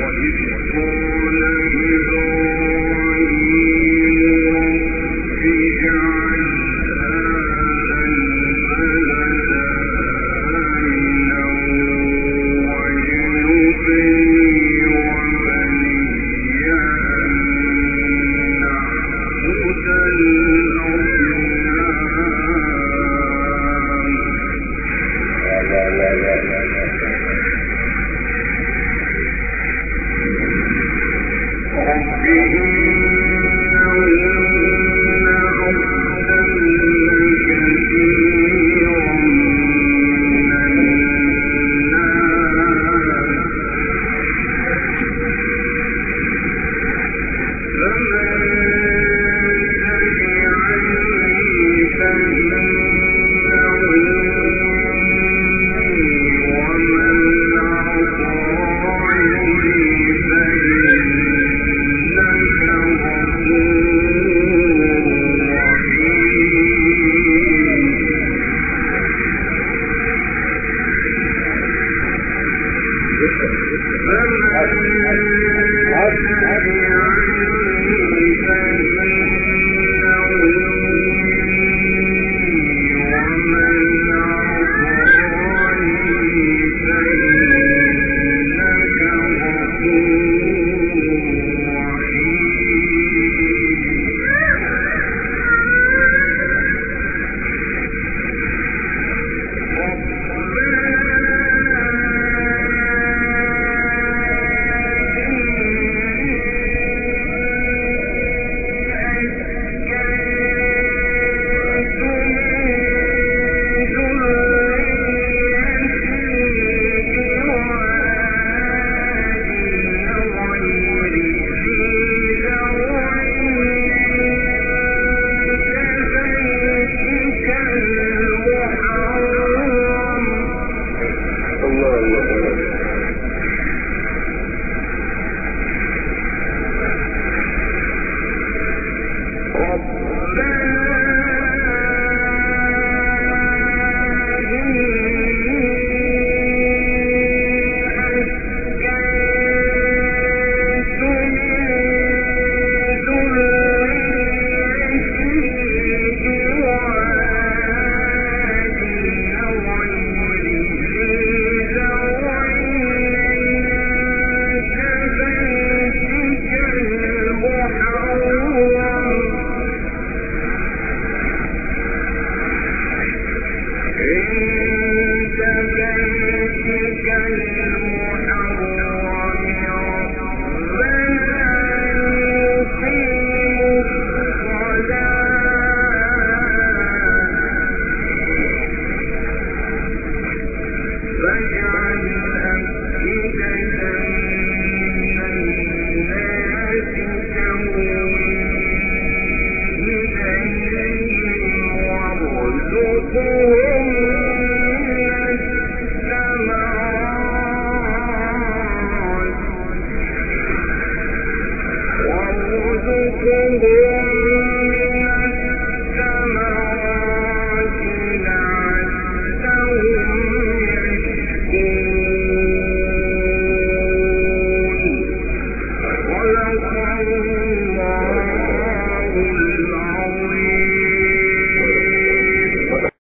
وإذ قال إذا be Thank you. 天地